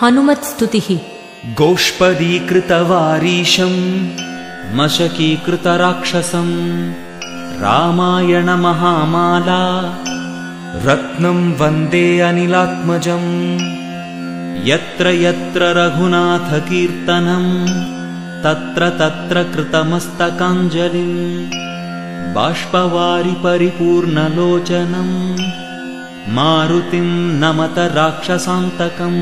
हनुमत्स्तुतिः। गोष्पदीकृतवारीशम् मशकीकृतराक्षसम् रामायणमहामाला रत्नम् वन्दे अनिलात्मजम् यत्र यत्र रघुनाथकीर्तनम् तत्र तत्र कृतमस्तकाञ्जलिम् बाष्पवारि परिपूर्णलोचनम् मारुतिम् नमत राक्षसान्तकम्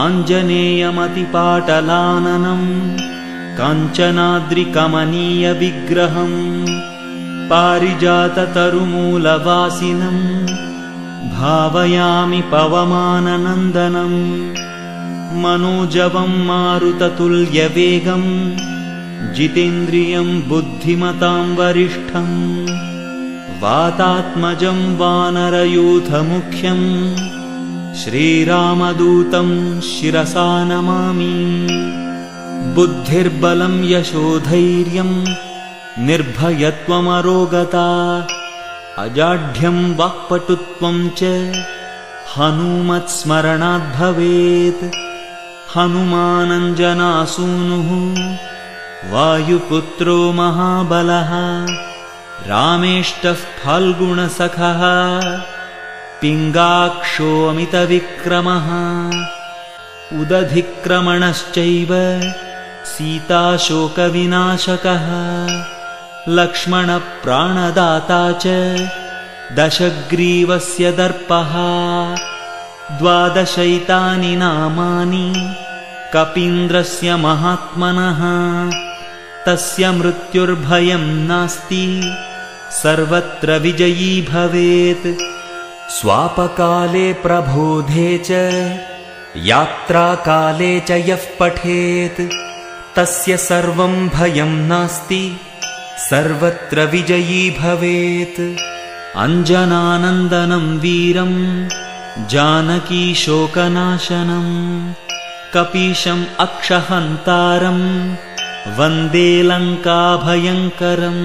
आञ्जनेयमतिपाटलाननम् काञ्चनाद्रिकमनीयविग्रहम् पारिजाततरुमूलवासिनम् भावयामि पवमाननन्दनम् मनोजवम् मारुततुल्यवेगम् जितेन्द्रियम् बुद्धिमताम् वरिष्ठम् वातात्मजम् वानरयूथमुख्यम् श्रीरामदूतम् शिरसा नमामि। बुद्धिर्बलम् यशोधैर्यम् निर्भयत्वमरोगता अजाढ्यम् वाक्पटुत्वम् च हनुमत्स्मरणाद्भवेत् हनुमानञ्जनासूनुः वायुपुत्रो महाबलः रामेष्टः फाल्गुणसखः पिङ्गाक्षोऽमितविक्रमः उदधिक्रमणश्चैव सीताशोकविनाशकः लक्ष्मणप्राणदाता च दशग्रीवस्य दर्पः द्वादशैतानि नामानि कपीन्द्रस्य महात्मनः तस्य मृत्युर्भयम् नास्ति सर्वत्र विजयी भवेत्। स्वापकाले प्रबोधे च यात्राकाले च यः पठेत्। तस्य सर्वम् भयम् नास्ति सर्वत्र विजयी भवेत्। अञ्जनानन्दनम् वीरम् जानकीशोकनाशनम् कपीशम् अक्षहन्तारम् वन्दे लङ्काभयङ्करम्